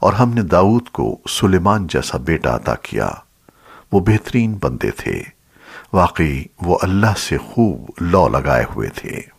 اور ہم نے داؤد کو سلیمان جیسا بیٹا عطا کیا۔ وہ بہترین بندے تھے۔ واقعی وہ اللہ سے خوب لو لگائے ہوئے تھے۔